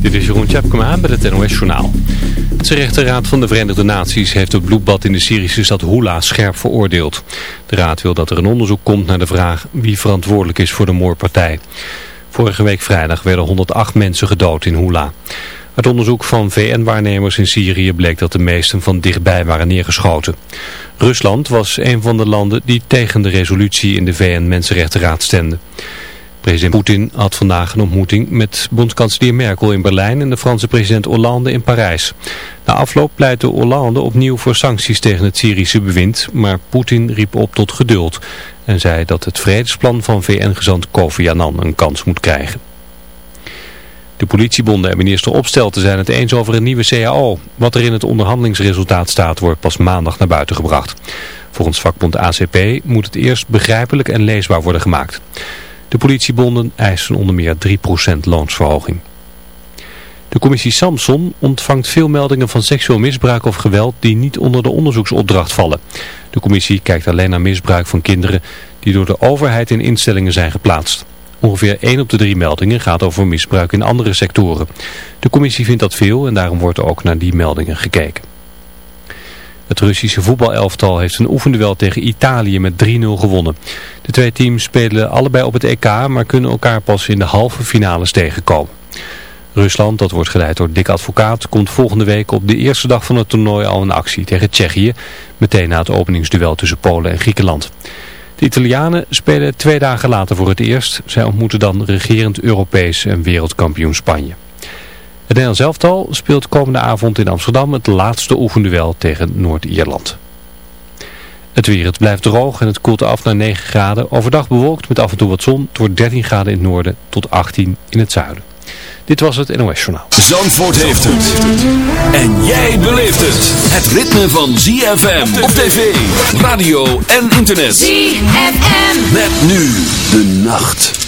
Dit is Jeroen Tjepkema met het NOS Journaal. De rechterraad van de Verenigde Naties heeft het bloedbad in de Syrische stad Hula scherp veroordeeld. De raad wil dat er een onderzoek komt naar de vraag wie verantwoordelijk is voor de moordpartij. Vorige week vrijdag werden 108 mensen gedood in Hula. Het onderzoek van VN-waarnemers in Syrië bleek dat de meesten van dichtbij waren neergeschoten. Rusland was een van de landen die tegen de resolutie in de VN-Mensenrechtenraad stemde. President Poetin had vandaag een ontmoeting met bondskanselier Merkel in Berlijn en de Franse president Hollande in Parijs. Na afloop pleitte Hollande opnieuw voor sancties tegen het Syrische bewind, maar Poetin riep op tot geduld en zei dat het vredesplan van VN-gezant Kofi Annan een kans moet krijgen. De politiebonden en minister Opstelten zijn het eens over een nieuwe CAO. Wat er in het onderhandelingsresultaat staat wordt pas maandag naar buiten gebracht. Volgens vakbond ACP moet het eerst begrijpelijk en leesbaar worden gemaakt. De politiebonden eisen onder meer 3% loonsverhoging. De commissie Samson ontvangt veel meldingen van seksueel misbruik of geweld die niet onder de onderzoeksopdracht vallen. De commissie kijkt alleen naar misbruik van kinderen die door de overheid in instellingen zijn geplaatst. Ongeveer 1 op de 3 meldingen gaat over misbruik in andere sectoren. De commissie vindt dat veel en daarom wordt ook naar die meldingen gekeken. Het Russische voetbalelftal heeft een oefenduel tegen Italië met 3-0 gewonnen. De twee teams spelen allebei op het EK, maar kunnen elkaar pas in de halve finales tegenkomen. Rusland, dat wordt geleid door Dick Advocaat, komt volgende week op de eerste dag van het toernooi al in actie tegen Tsjechië, meteen na het openingsduel tussen Polen en Griekenland. De Italianen spelen twee dagen later voor het eerst. Zij ontmoeten dan regerend Europees en wereldkampioen Spanje. Het Nederlands elftal speelt komende avond in Amsterdam het laatste oefenduel tegen Noord-Ierland. Het weer, het blijft droog en het koelt af naar 9 graden. Overdag bewolkt met af en toe wat zon. Het wordt 13 graden in het noorden tot 18 in het zuiden. Dit was het NOS Journaal. Zandvoort heeft het. En jij beleeft het. Het ritme van ZFM op tv, radio en internet. ZFM. Met nu de nacht.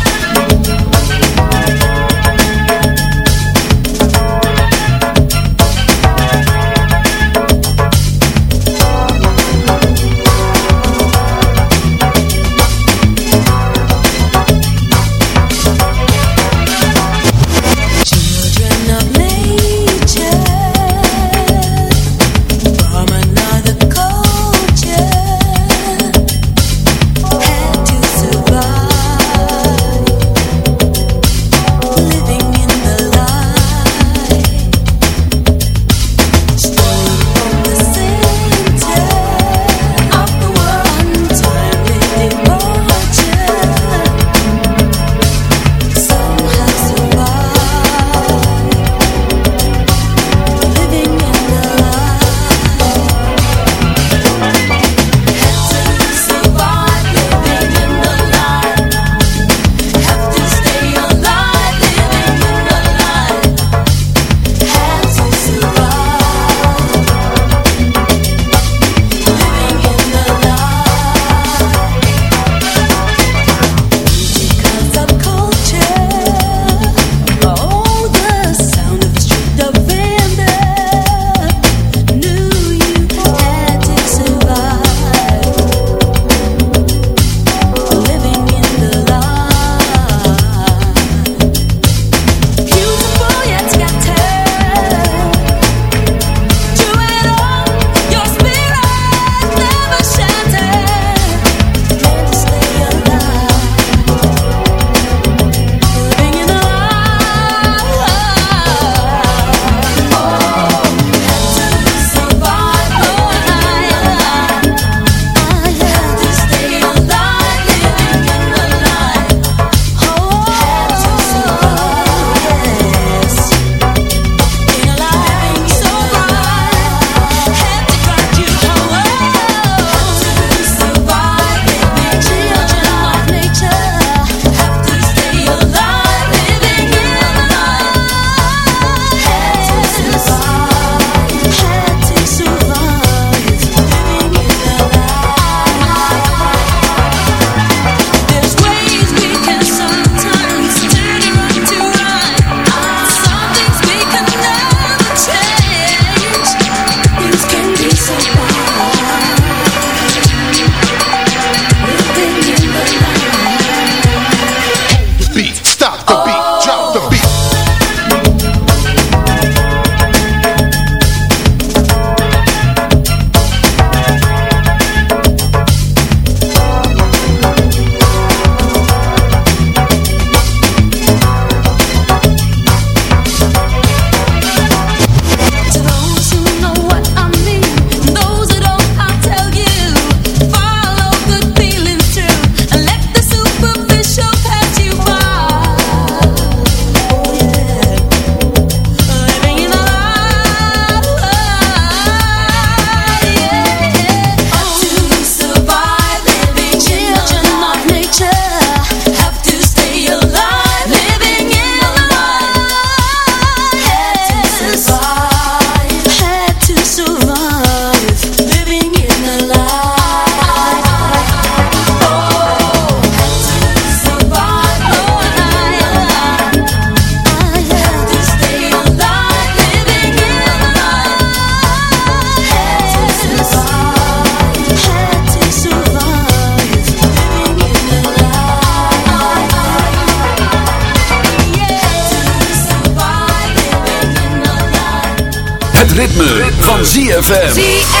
ZFM.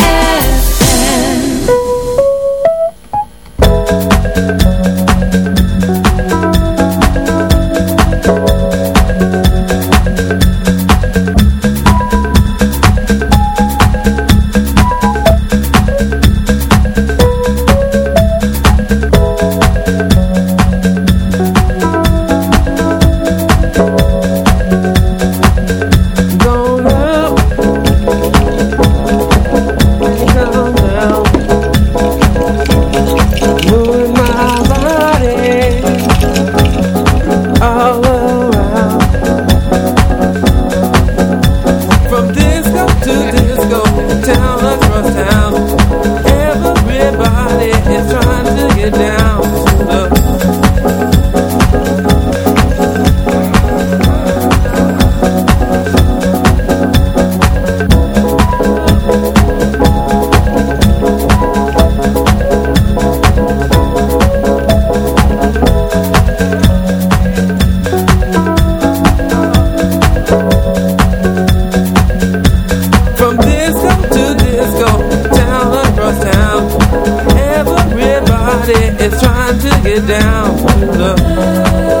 Is trying to get down